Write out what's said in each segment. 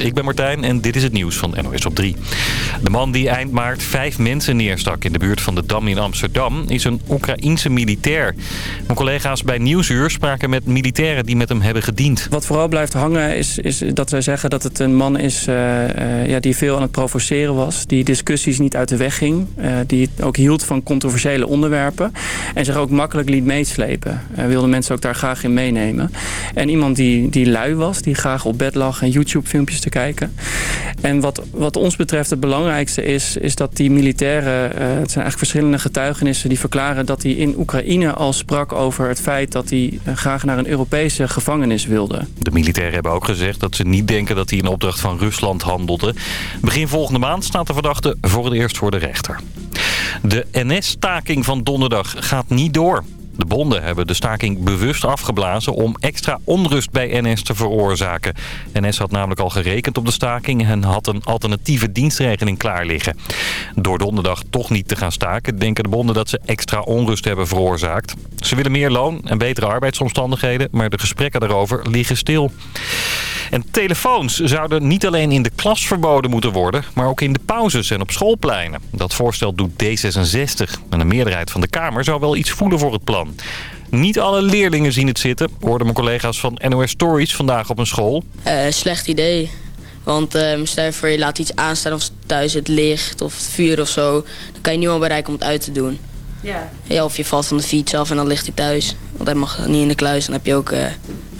Ik ben Martijn en dit is het nieuws van NOS op 3. De man die eind maart vijf mensen neerstak in de buurt van de Dam in Amsterdam... is een Oekraïense militair. Mijn collega's bij Nieuwsuur spraken met militairen die met hem hebben gediend. Wat vooral blijft hangen is, is dat wij zeggen dat het een man is... Uh, uh, ja, die veel aan het provoceren was. Die discussies niet uit de weg ging. Uh, die ook hield van controversiële onderwerpen. En zich ook makkelijk liet meeslepen. wilde mensen ook daar graag in meenemen. En iemand die, die lui was, die graag op bed lag en Te kijken. En wat, wat ons betreft het belangrijkste is, is dat die militairen... Uh, het zijn eigenlijk verschillende getuigenissen die verklaren dat hij in Oekraïne al sprak over het feit dat hij uh, graag naar een Europese gevangenis wilde. De militairen hebben ook gezegd dat ze niet denken dat hij in opdracht van Rusland handelde. Begin volgende maand staat de verdachte voor het eerst voor de rechter. De NS-staking van donderdag gaat niet door. De bonden hebben de staking bewust afgeblazen om extra onrust bij NS te veroorzaken. NS had namelijk al gerekend op de staking en had een alternatieve dienstregeling klaar liggen. Door donderdag toch niet te gaan staken denken de bonden dat ze extra onrust hebben veroorzaakt. Ze willen meer loon en betere arbeidsomstandigheden, maar de gesprekken daarover liggen stil. En telefoons zouden niet alleen in de klas verboden moeten worden... maar ook in de pauzes en op schoolpleinen. Dat voorstel doet D66. En een meerderheid van de Kamer zou wel iets voelen voor het plan. Niet alle leerlingen zien het zitten, hoorden mijn collega's van NOS Stories vandaag op een school. Uh, slecht idee. Want uh, stel je voor je laat iets aanstaan of thuis het licht of het vuur of zo. Dan kan je niemand bereiken om het uit te doen. Ja. ja. Of je valt van de fiets af en dan ligt hij thuis. Want hij mag niet in de kluis, dan heb je ook uh,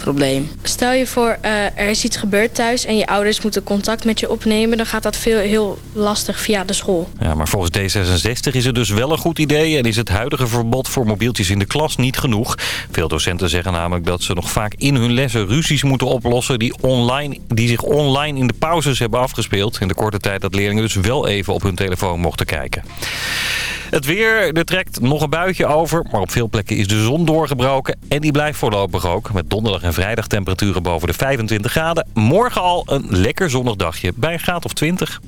probleem. Stel je voor, uh, er is iets gebeurd thuis en je ouders moeten contact met je opnemen. Dan gaat dat veel heel lastig via de school. Ja, maar volgens D66 is het dus wel een goed idee en is het huidige verbod voor mobieltjes in de klas niet genoeg. Veel docenten zeggen namelijk dat ze nog vaak in hun lessen ruzies moeten oplossen die, online, die zich online in de pauzes hebben afgespeeld. In de korte tijd dat leerlingen dus wel even op hun telefoon mochten kijken. Het weer, er trekt nog een buitje over, maar op veel plekken is de zon doorgebroken. En die blijft voorlopig ook, met donderdag en vrijdag temperaturen boven de 25 graden. Morgen al een lekker zonnig dagje bij een graad of 20.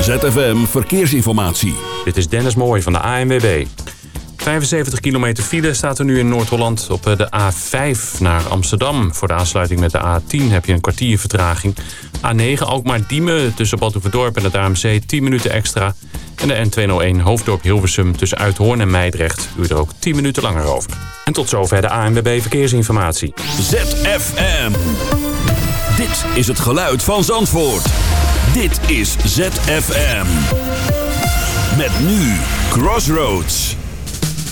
ZFM Verkeersinformatie. Dit is Dennis Mooij van de ANWB. 75 kilometer file staat er nu in Noord-Holland op de A5 naar Amsterdam. Voor de aansluiting met de A10 heb je een kwartier vertraging. A9 Alkmaar-Diemen tussen Badhoevedorp en het AMC 10 minuten extra. En de N201 Hoofddorp Hilversum tussen Uithoorn en Meidrecht duurt er ook 10 minuten langer over. En tot zover de ANWB Verkeersinformatie. ZFM. Dit is het geluid van Zandvoort. Dit is ZFM. Met nu Crossroads.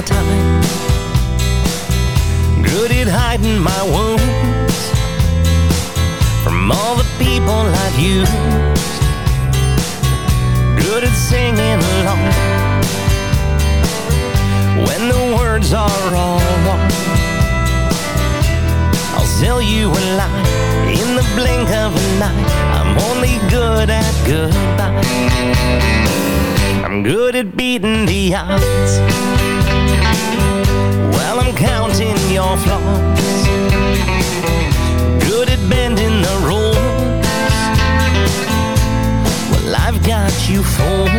your time. Good at hiding my wounds From all the people I've used. Good at singing along When the words are all wrong. I'll sell you a lie In the blink of an eye. I'm only good at goodbye I'm good at beating the odds counting your flaws. Good at bending the rules? Well, I've got you fooled.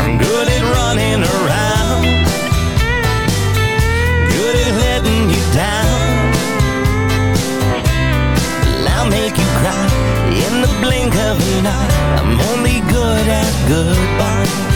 I'm good at running around. Good at letting you down. Well, I'll make you cry in the blink of an eye. I'm only good at goodbye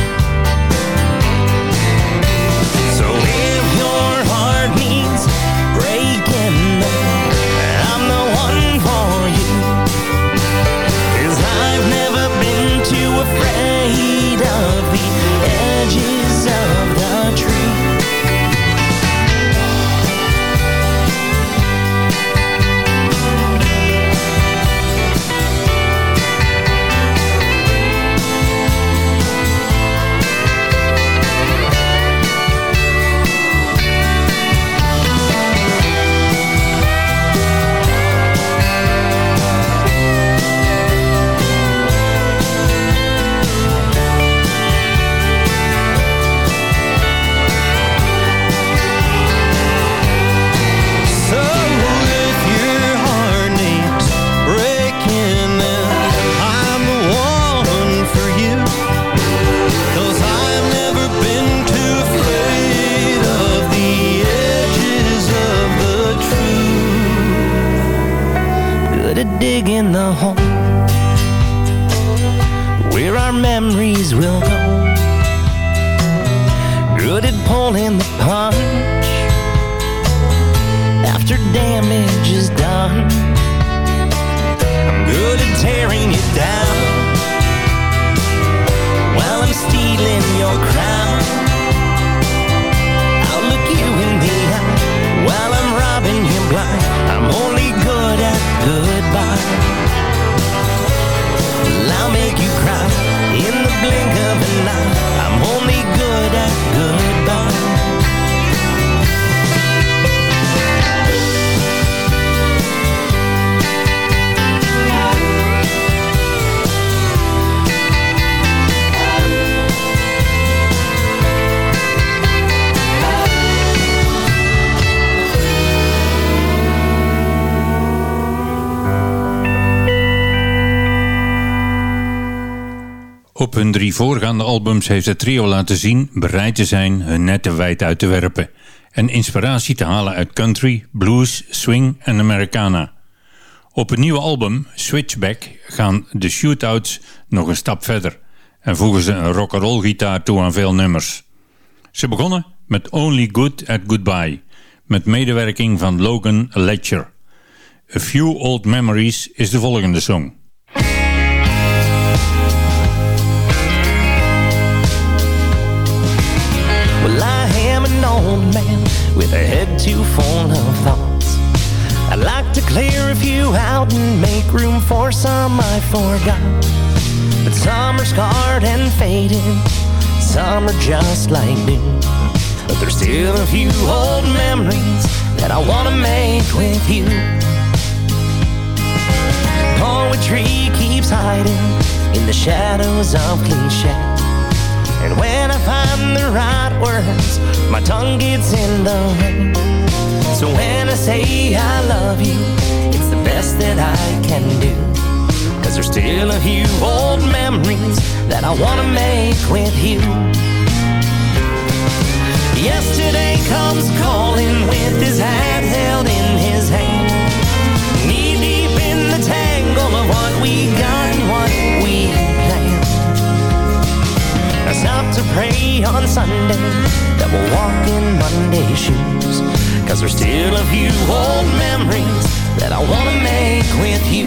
a hole where our memories will go. Good at pulling the punch after damage is done. I'm good at tearing it down while I'm stealing your crown. I'll look you in the eye while I'm robbing you blind. I'm only good at goodbye. I'll make you cry in the blink of an eye. I'm only good at goodbye. Op hun drie voorgaande albums heeft het trio laten zien bereid te zijn hun nette wijd uit te werpen en inspiratie te halen uit country, blues, swing en Americana. Op het nieuwe album Switchback gaan de shootouts nog een stap verder en voegen ze een rock'n'roll gitaar toe aan veel nummers. Ze begonnen met Only Good at Goodbye met medewerking van Logan Ledger. A Few Old Memories is de volgende song. With a head too full of thoughts. I'd like to clear a few out and make room for some I forgot. But some are scarred and faded, some are just like new. But there's still a few old memories that I want to make with you. Poetry keeps hiding in the shadows of cliche. And when I find the right words, my tongue gets in the way. So when I say I love you, it's the best that I can do. Cause there's still a few old memories that I wanna make with you. Yesterday comes calling with his hat held in his hand. Knee deep in the tangle of what we got I to pray on Sunday that we'll walk in Monday shoes. Cause there's still a few old memories that I wanna make with you.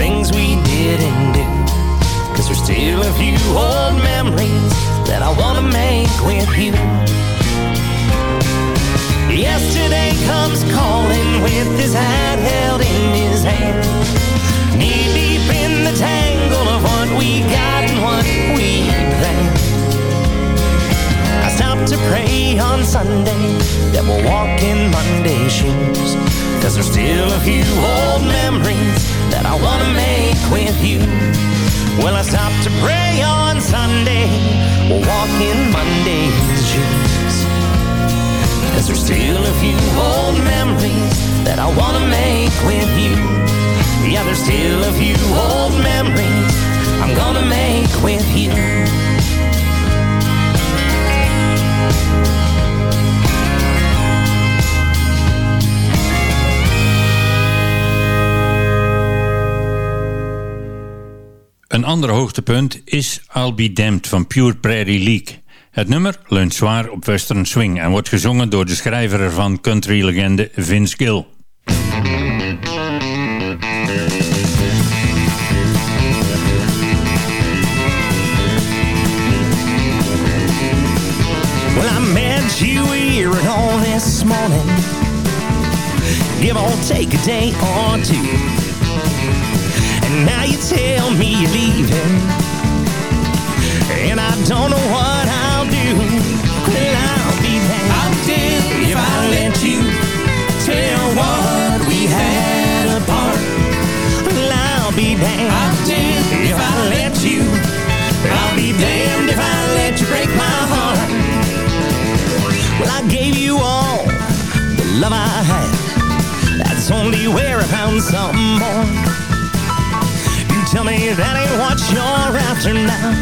Things we didn't do. Cause there's still a few old memories that I wanna make with you. Yesterday comes calling with his hat held in his ander hoogtepunt is I'll Be van Pure Prairie League. Het nummer leunt zwaar op western swing en wordt gezongen door de schrijver ervan country-legende Vince Gill. Well, I you home this morning. Give take day or two. Tell me you're leaving. And I don't know what I'll do. Well, I'll be there. I'll if I let you tell what we had apart. Well, I'll be damned. I'll do if I let you. I'll be damned if I let you break my heart. Well, I gave you all the love I had. That's only where I found something more. Tell me that ain't what you're after now.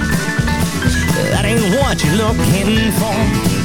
That ain't what you're looking for.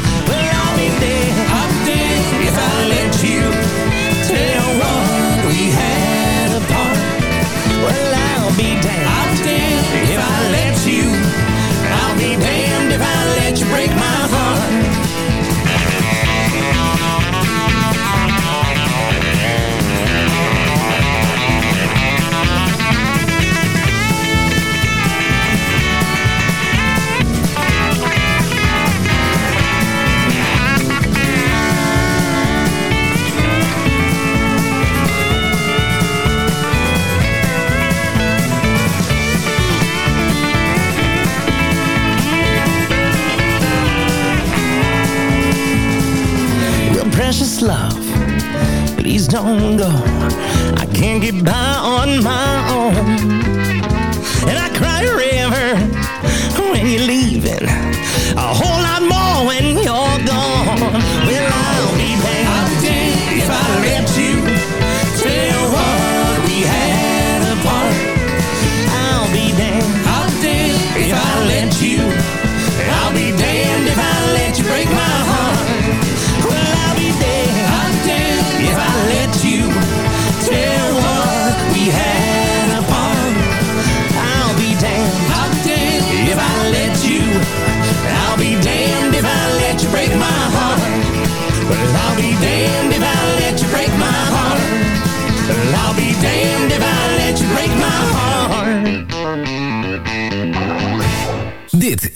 Please don't go. I can't get by on my own. And I cry a river when you're leaving. A whole lot more when you're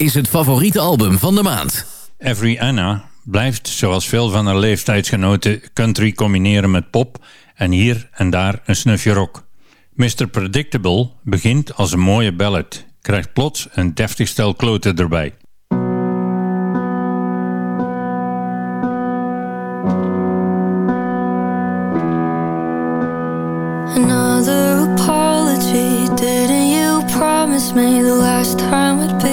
is het favoriete album van de maand. Every Anna blijft, zoals veel van haar leeftijdsgenoten, country combineren met pop en hier en daar een snufje rock. Mr. Predictable begint als een mooie ballad, krijgt plots een deftig stel kloten erbij. Another apology. Didn't you promise me the last time would be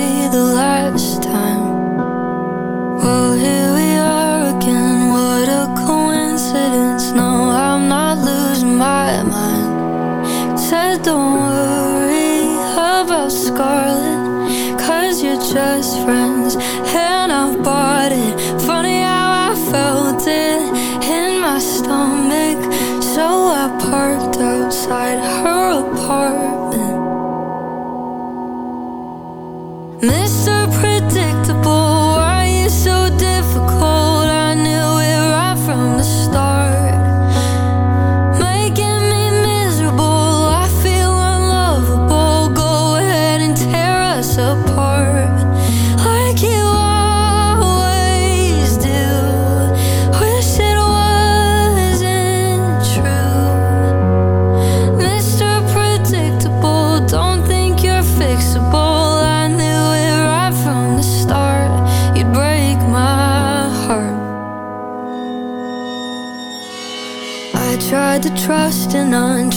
outside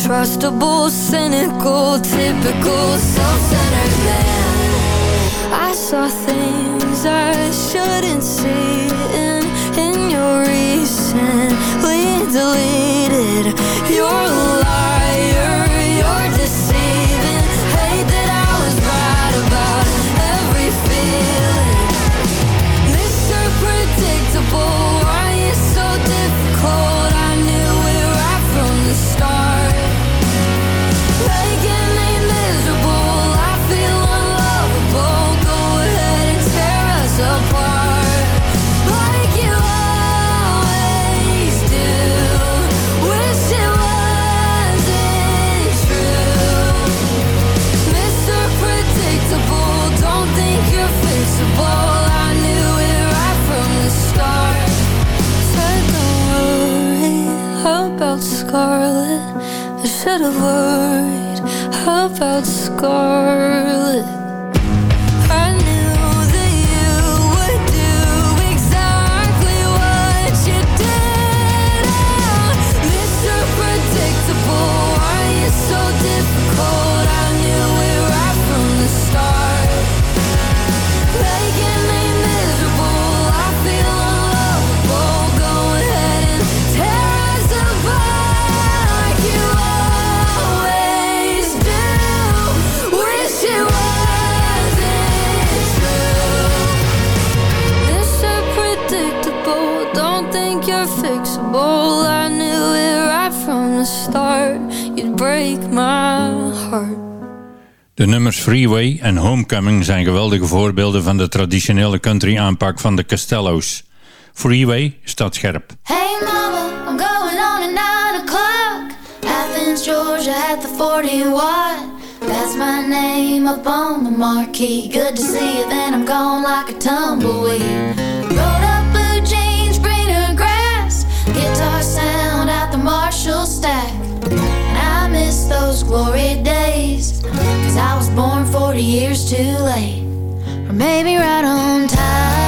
untrustable, cynical, typical, self-centered man. I saw things I shouldn't see in, in your recently deleted. You're Away en Homecoming zijn geweldige voorbeelden van de traditionele country aanpak van de Castello's. Freeway staat scherp. Hey mama, I'm going on at 9 o'clock. Athens, Georgia at the 40 watt. That's my name up on the marquee. Good to see you, then I'm gone like a tumbleweed. Rolled up blue jeans, greener grass. Guitar sound out the Marshall stack. And I miss those glory days. Cause I was born 40 years too late, or maybe right on time.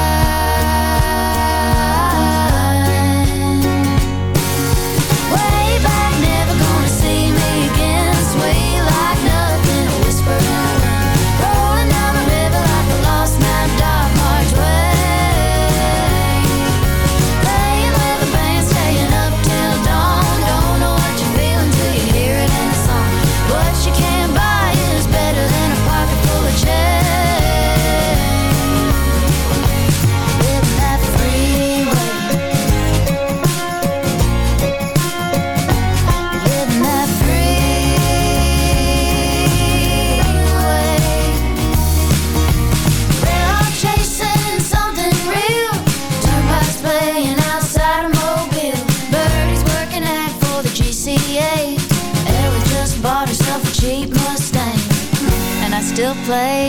play.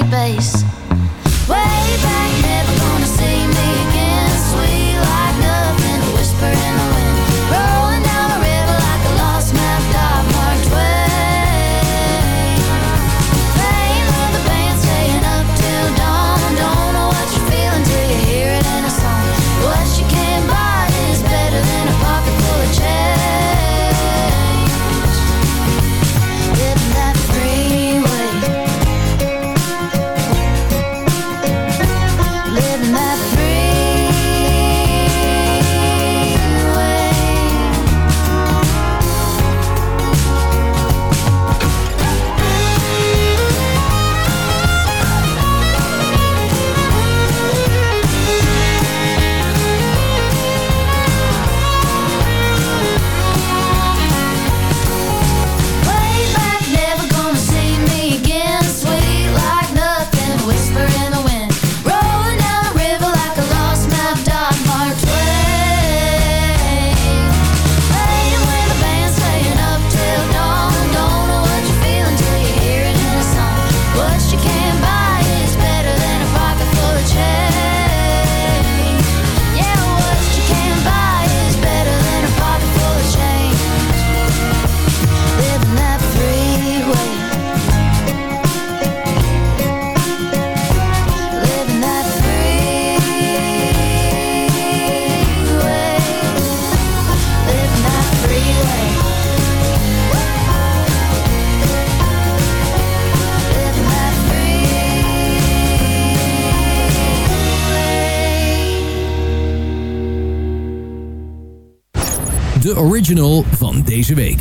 van deze week.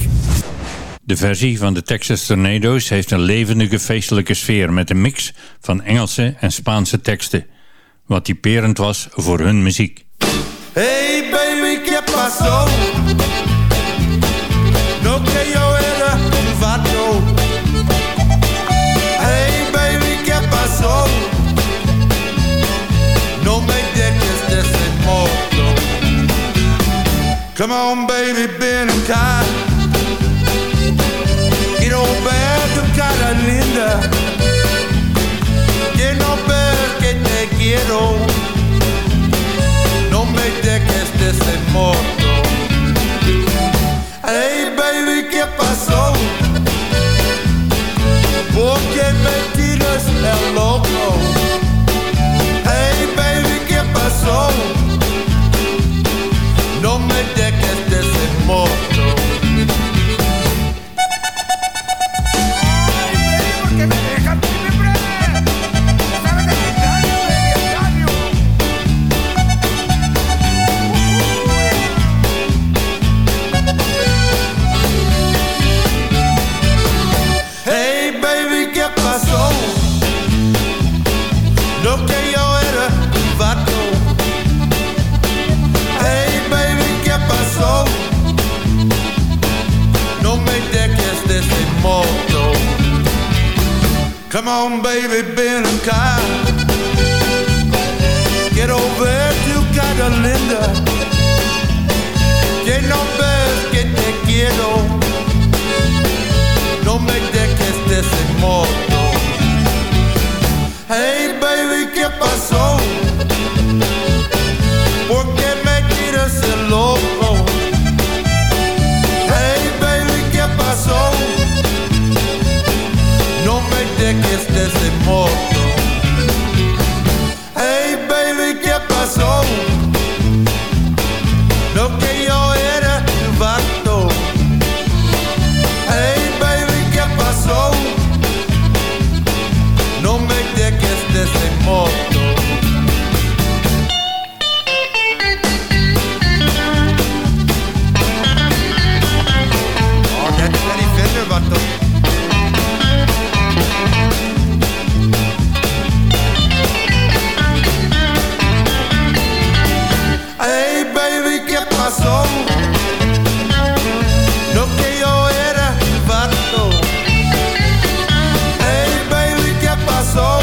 De versie van de Texas tornado's heeft een levendige feestelijke sfeer met een mix van Engelse en Spaanse teksten, wat typerend was voor hun muziek. Hey baby, ¿qué pasó? No que yo era un vato. Hey baby, ¿qué pasó? Come on, baby, bend and tie. Quiero ver tu cara linda. Quiero ver que te quiero. No me dejes de ese. lo que yo era. Hey baby, ¿qué pasó?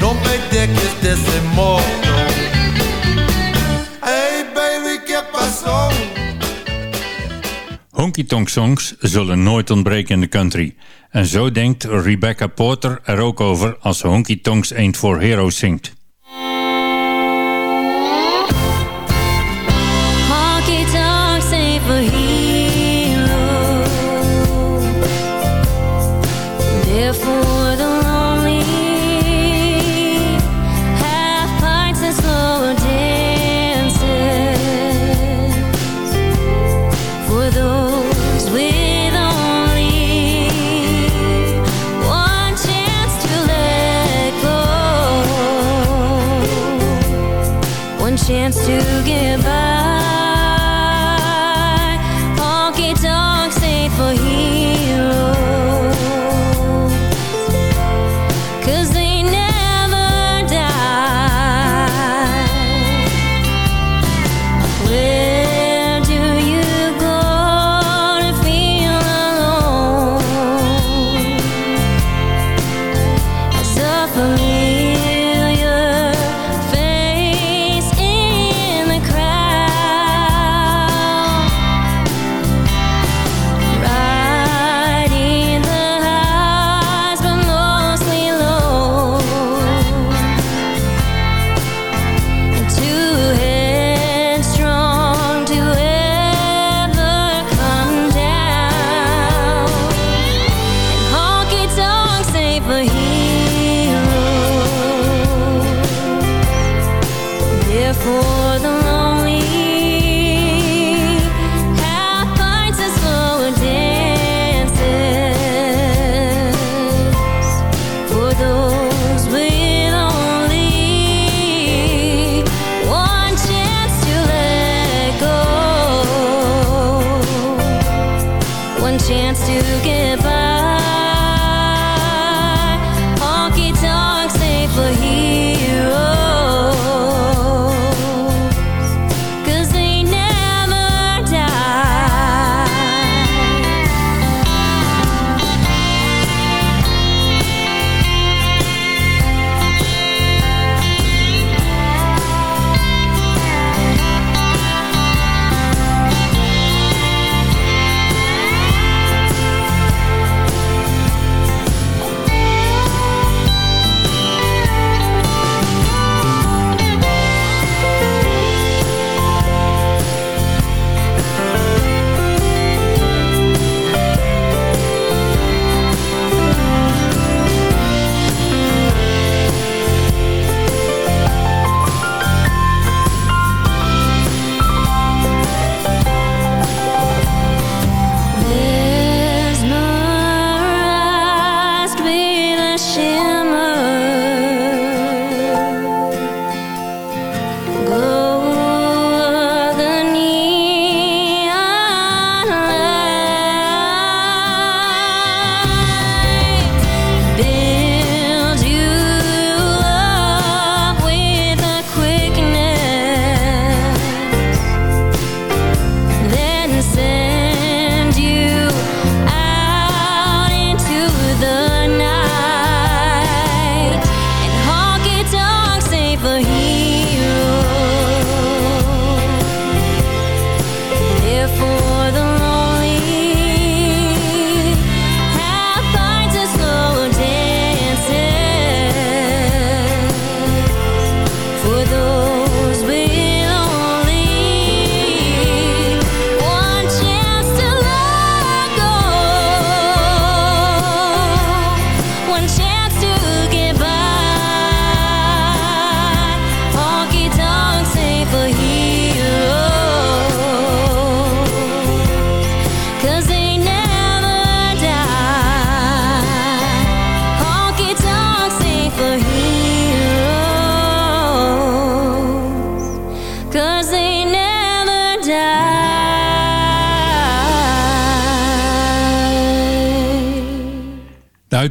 No me dejes de baby. Honky Tonk Songs zullen nooit ontbreken in de country. En zo denkt Rebecca Porter er ook over als Honky Tonks Ain't for Heroes zingt.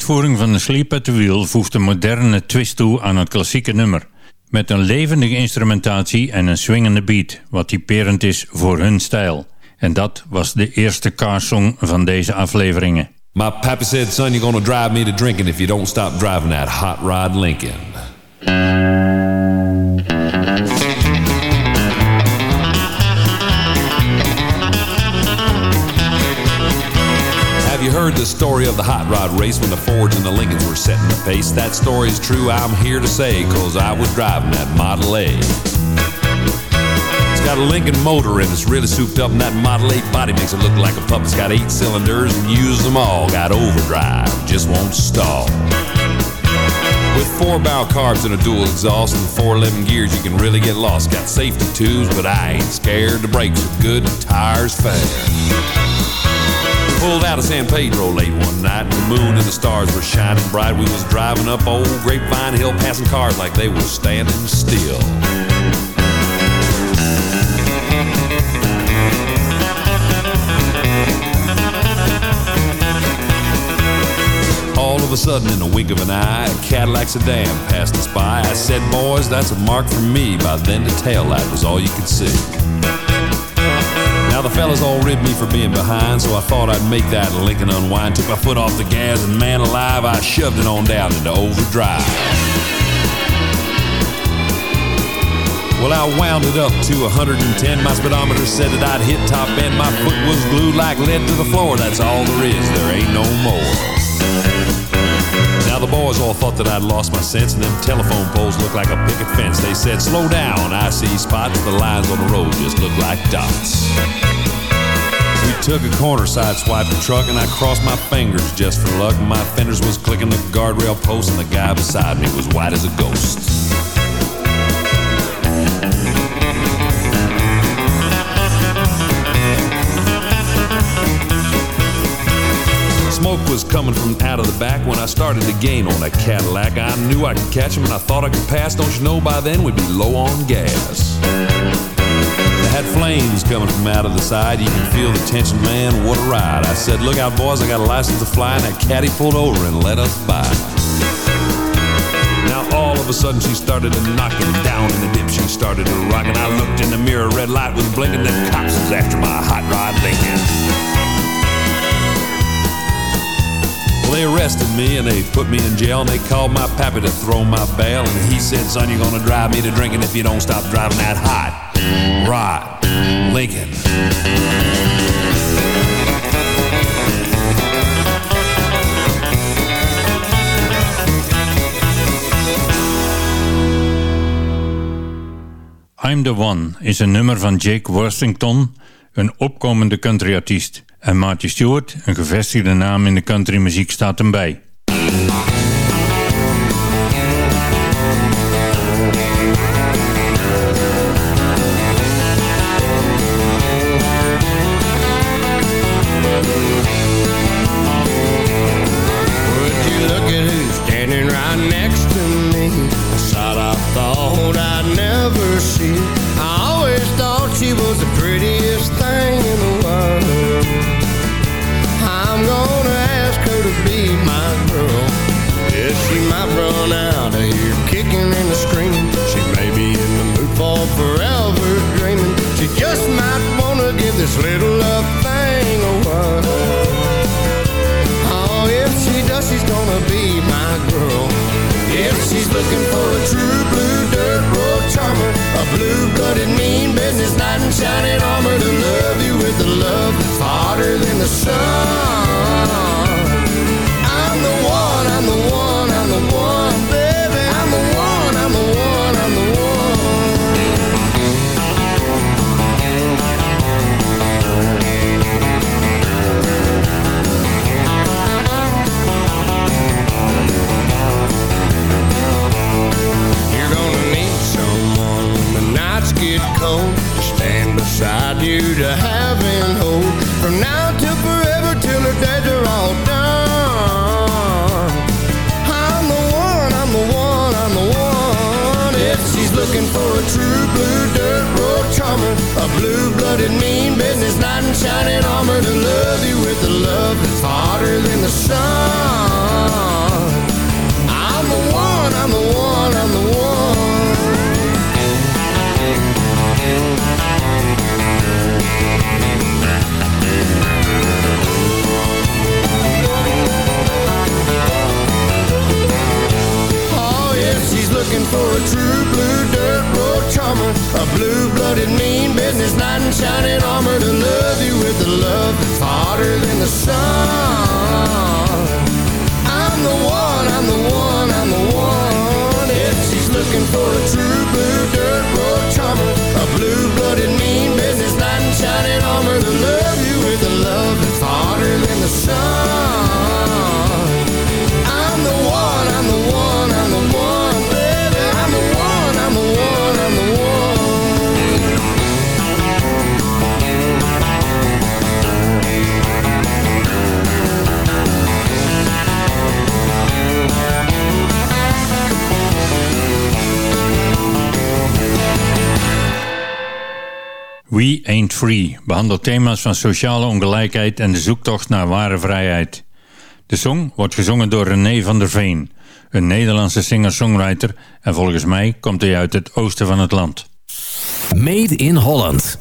Uitvoering van Sleep at the Wheel voegt een moderne twist toe aan het klassieke nummer. Met een levendige instrumentatie en een swingende beat, wat typerend is voor hun stijl. En dat was de eerste carsong van deze afleveringen. My pappy said, son, drive me to drinking if you don't stop driving that hot rod Lincoln. Heard the story of the hot rod race when the Fords and the Lincolns were setting the pace? That story's true, I'm here to say, cause I was driving that Model A. It's got a Lincoln motor and it's really souped up, and that Model A body makes it look like a pup. It's got eight cylinders and use them all. Got overdrive, just won't stall. With four barrel carbs and a dual exhaust and four 411 gears, you can really get lost. Got safety tubes, but I ain't scared. The brakes are good, tires fair. Pulled out of San Pedro late one night, the moon and the stars were shining bright. We was driving up old Grapevine Hill, passing cars like they were standing still. All of a sudden, in the wink of an eye, a Cadillac sedan passed us by. I said, boys, that's a mark for me. By then, the taillight was all you could see. Now the fellas all ribbed me for being behind, so I thought I'd make that Lincoln unwind. Took my foot off the gas, and man alive, I shoved it on down into overdrive. Well, I wound it up to 110. My speedometer said that I'd hit top end. My foot was glued like lead to the floor. That's all there is. There ain't no more. Boys all thought that I'd lost my sense, and them telephone poles looked like a picket fence. They said, "Slow down, I see spots." The lines on the road just look like dots. We took a corner, sideswiped the truck, and I crossed my fingers just for luck. My fenders was clicking the guardrail post, and the guy beside me was white as a ghost. Smoke was coming from out of the back when I started to gain on that Cadillac. I knew I could catch him and I thought I could pass. Don't you know by then we'd be low on gas? They had flames coming from out of the side. You can feel the tension, man. What a ride. I said, Look out, boys, I got a license to fly. And that caddy pulled over and let us by. Now all of a sudden she started to knock him down in the dip. She started to rock, and I looked in the mirror. Red light was blinking. The cops was after my hot rod Lincoln. Well, they arrested me and they put me in jail and they called my pappy to throw my bail. And he said, son, you're gonna drive me to drinking if you don't stop driving that hot rod Lincoln. I'm the One is een nummer van Jake Worthington, een opkomende countryartiest. En Marty Stewart, een gevestigde naam in de countrymuziek, staat hem bij. behandelt thema's van sociale ongelijkheid en de zoektocht naar ware vrijheid. De song wordt gezongen door René van der Veen, een Nederlandse singer-songwriter en volgens mij komt hij uit het oosten van het land. Made in Holland.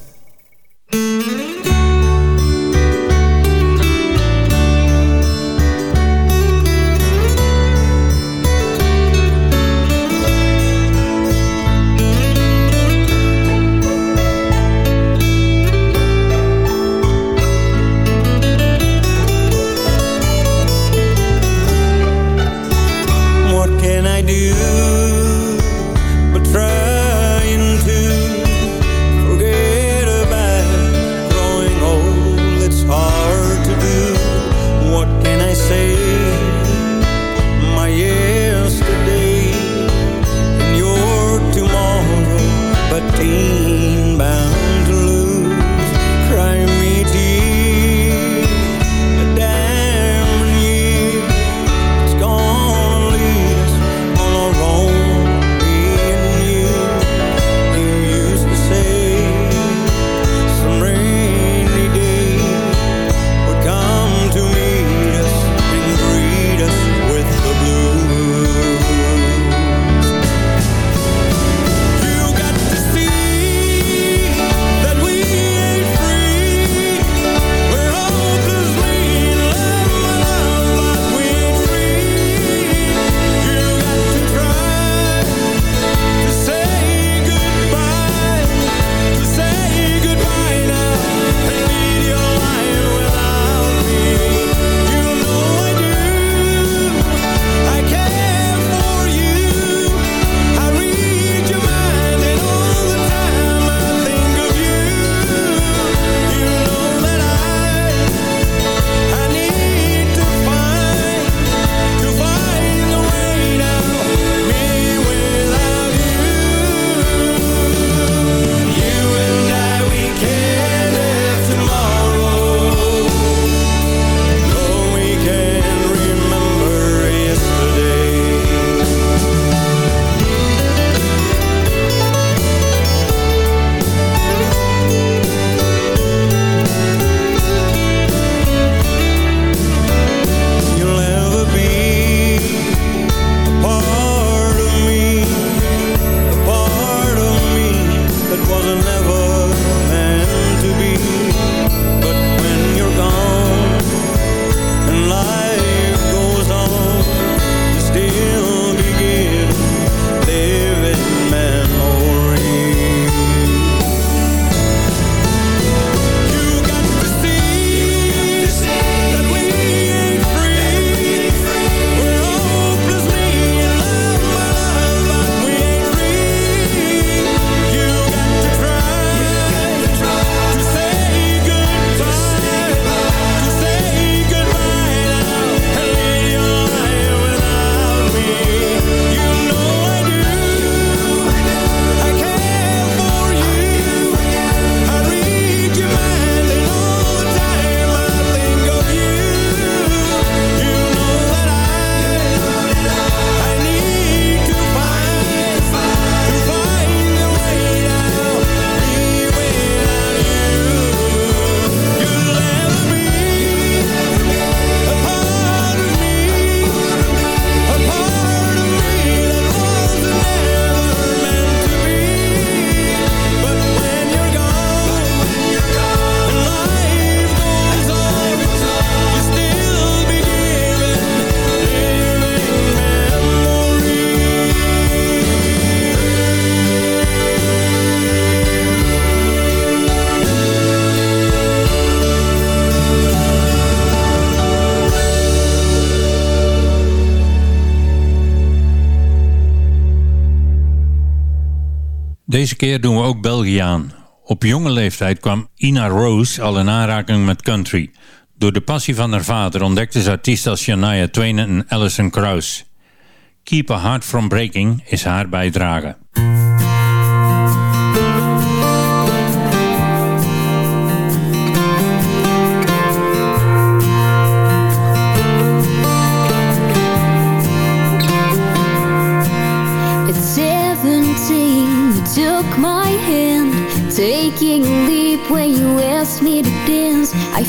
Deze keer doen we ook België aan. Op jonge leeftijd kwam Ina Rose al in aanraking met country. Door de passie van haar vader ontdekte ze artiesten als Shania Twain en Alison Krauss. Keep a Heart From Breaking is haar bijdrage.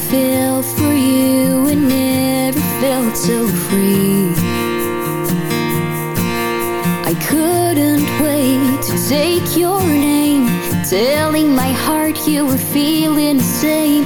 fell for you and never felt so free. I couldn't wait to take your name Telling my heart you were feeling the same.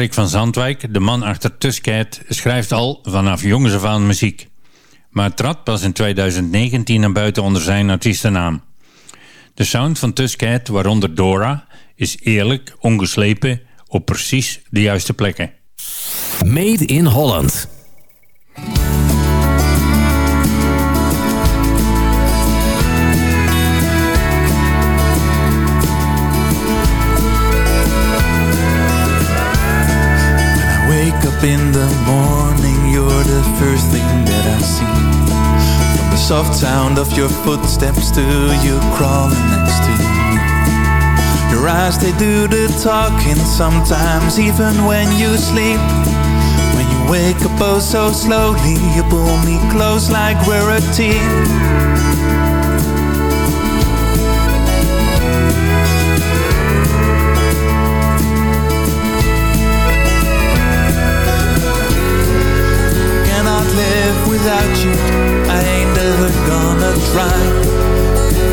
Patrick van Zandwijk, de man achter Tusket, schrijft al vanaf jongs af aan muziek. Maar trad pas in 2019 naar buiten onder zijn artiestennaam. De sound van Tusket, waaronder Dora, is eerlijk, ongeslepen, op precies de juiste plekken. Made in Holland. everything that I see. From the soft sound of your footsteps to you crawling next to me. Your eyes, they do the talking sometimes even when you sleep. When you wake up oh so slowly You pull me close like we're a team. I ain't never gonna try.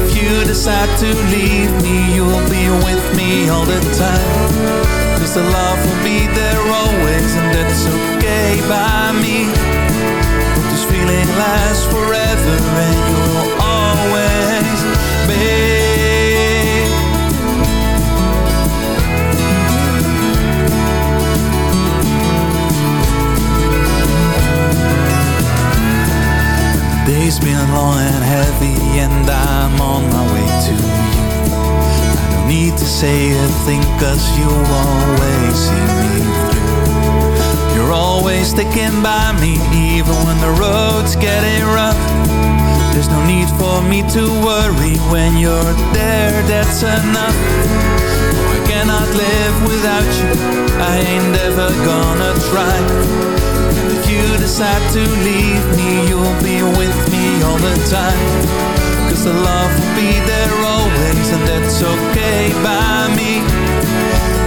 If you decide to leave me, you'll be with me all the time. Cause the love will be there always and that's okay by me. A cause you always see me through. You're always sticking by me even when the road's getting rough. There's no need for me to worry when you're there, that's enough. I cannot live without you, I ain't ever gonna try. If you decide to leave me, you'll be with me all the time. Cause the love will be there always, and that's okay by me.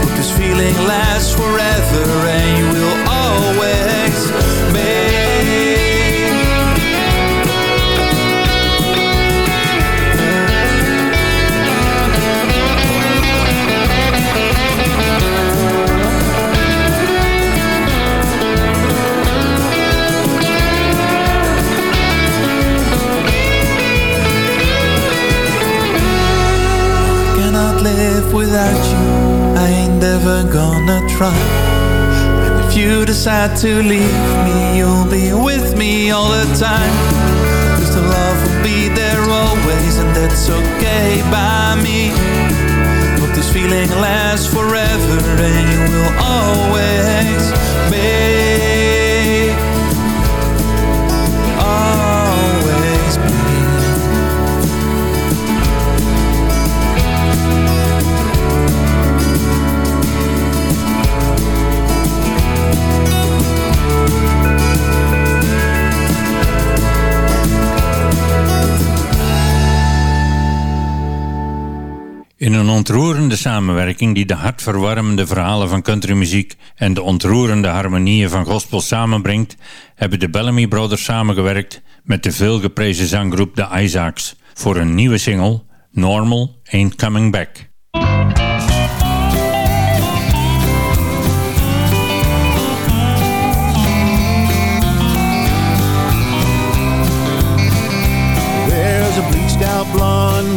But this feeling lasts forever, and you will always live without you I ain't ever gonna try. And if you decide to leave me You'll be with me all the time. Cause the love will be there always And that's okay by me. But this feeling lasts forever And you will always be ontroerende samenwerking die de hartverwarmende verhalen van countrymuziek en de ontroerende harmonieën van gospel samenbrengt, hebben de Bellamy Brothers samengewerkt met de veelgeprezen zanggroep The Isaacs voor een nieuwe single, Normal Ain't Coming Back.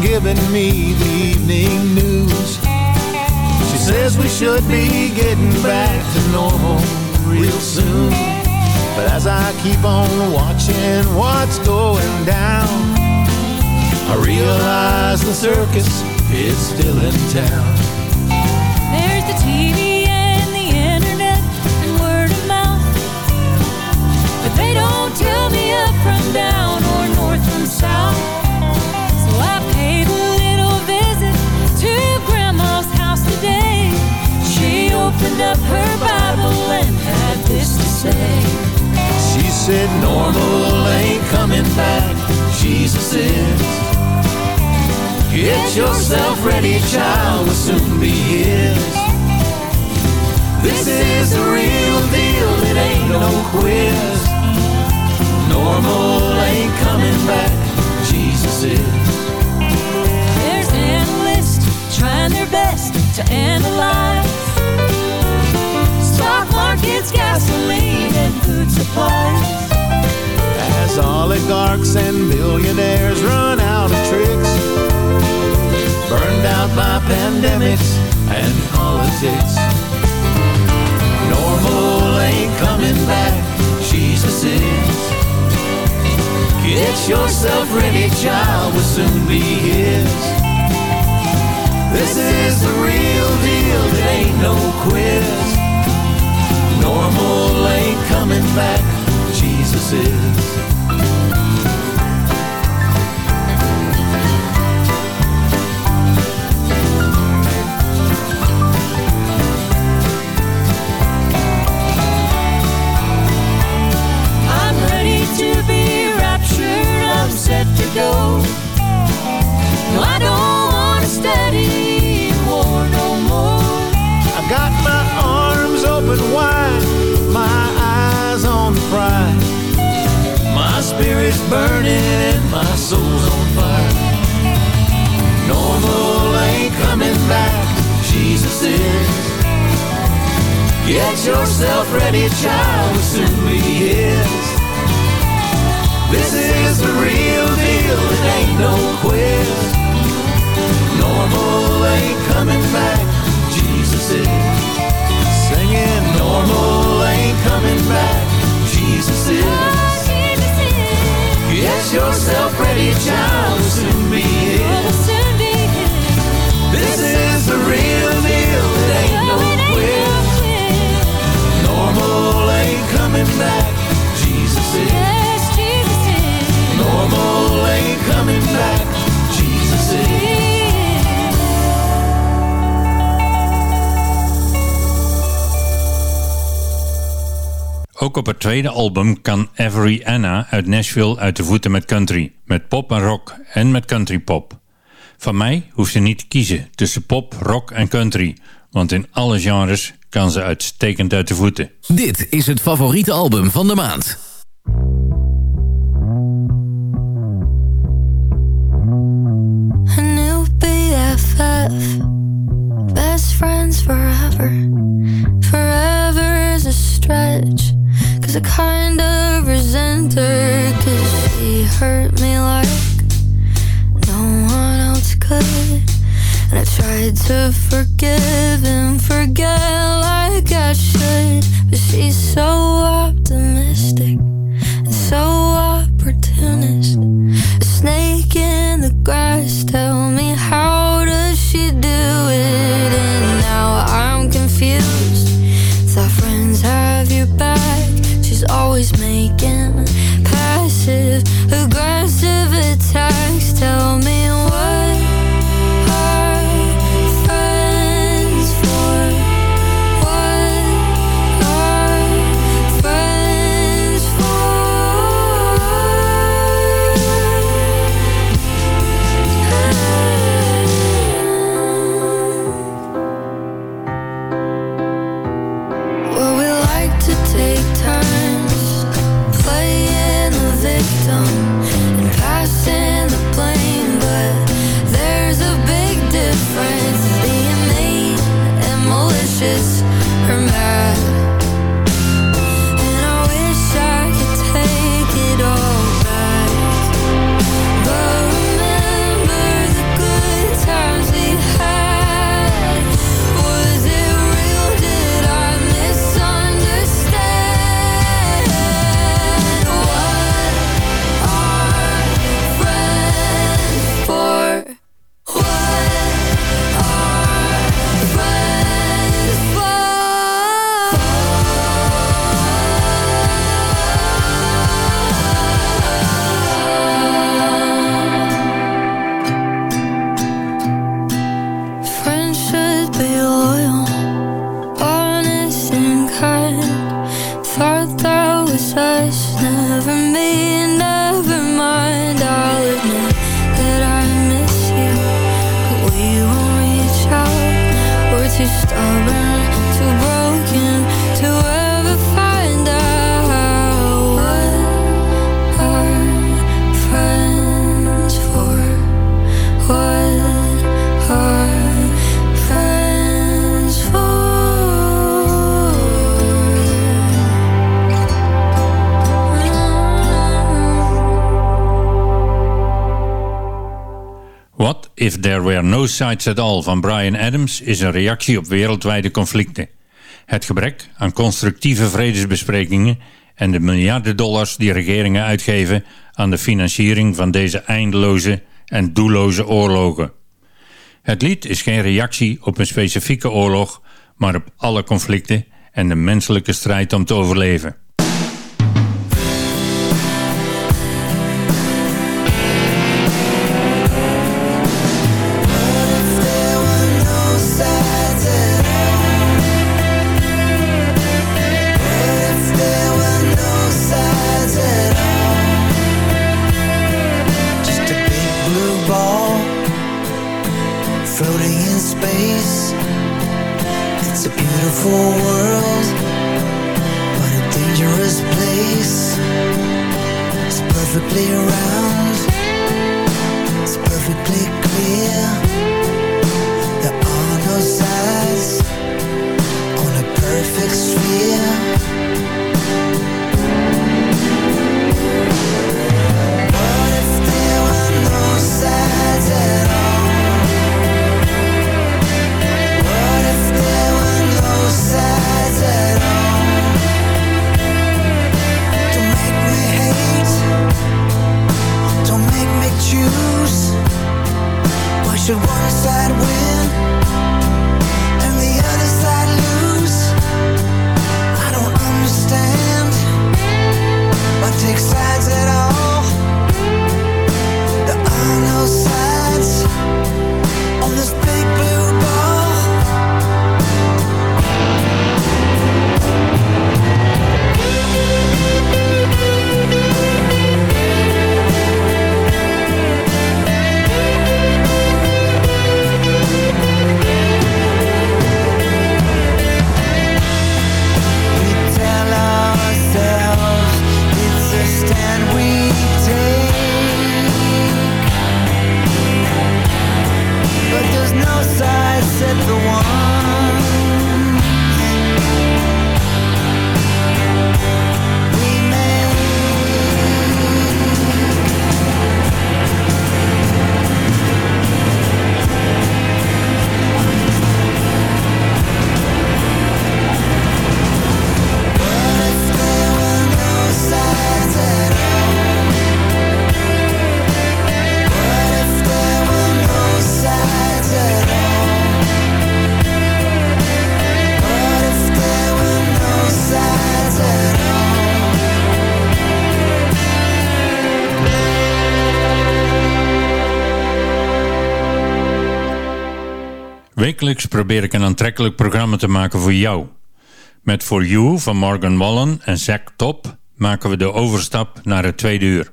Giving me the evening. Says we should be getting back to normal real soon. But as I keep on watching what's going down, I realize the circus is still in town. There's the TV and the internet and word of mouth. But they don't tell me up from down or north from south. Opened up her Bible and had this to say. She said normal ain't coming back, Jesus is. Get yourself ready, child, will soon be his. This is the real deal, it ain't no quiz. Normal ain't coming back, Jesus is. There's analysts trying their best to analyze markets, gasoline, and food supplies. As oligarchs and billionaires run out of tricks, burned out by pandemics and politics. Normal ain't coming back, Jesus is. Get yourself ready, child, will soon be his. This is the real deal, it ain't no quiz. Normal ain't coming back, Jesus is. I'm ready to be raptured, I'm set to go. Open wide, my eyes on the prize. My spirit's burning and my soul's on fire. Normal ain't coming back, Jesus is. Get yourself ready, child, will soon be his. This is the real deal, it ain't no quiz. Normal ain't coming back, normal ain't coming back, Jesus is. Get yourself ready, child, will soon be his. This is the real deal, it ain't no quiz. Normal ain't coming back, Jesus is. Yes, Jesus. is. Normal ain't coming back, Jesus is. Ook op het tweede album kan Avery Anna uit Nashville uit de voeten met country. Met pop en rock en met country pop. Van mij hoeft ze niet te kiezen tussen pop, rock en country. Want in alle genres kan ze uitstekend uit de voeten. Dit is het favoriete album van de maand. A new BFF, best friends forever. Forever is a stretch, cause I kinda resent her, cause she hurt me like no one else could. And I tried to forgive and forget like I should, but she's so optimistic and so opportunist. A snake in the grass, tell me how does she do it? And now I'm confused. Thought friends have your back. Always making passive aggressive attacks. Tell me No Sides At All van Brian Adams is een reactie op wereldwijde conflicten. Het gebrek aan constructieve vredesbesprekingen en de miljarden dollars die regeringen uitgeven aan de financiering van deze eindeloze en doelloze oorlogen. Het lied is geen reactie op een specifieke oorlog, maar op alle conflicten en de menselijke strijd om te overleven. Phoenix probeer ik een aantrekkelijk programma te maken voor jou. Met For You van Morgan Wallen en Zack Top maken we de overstap naar het tweede uur.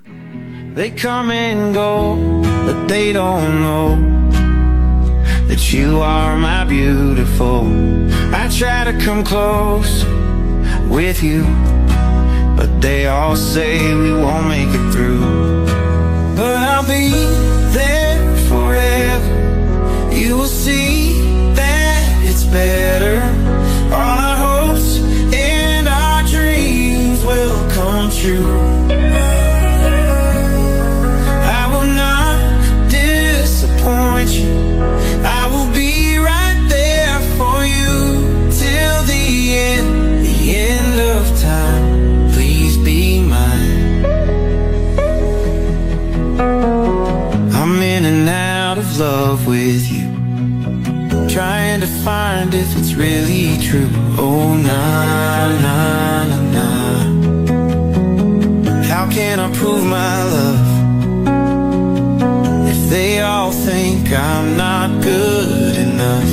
They come and go, but they don't know That you are my beautiful I try to come close with you But they all say we won't make it through But I'll be there forever You will see better. All our hopes and our dreams will come true. mind if it's really true Oh, na na na na. How can I prove my love If they all think I'm not good enough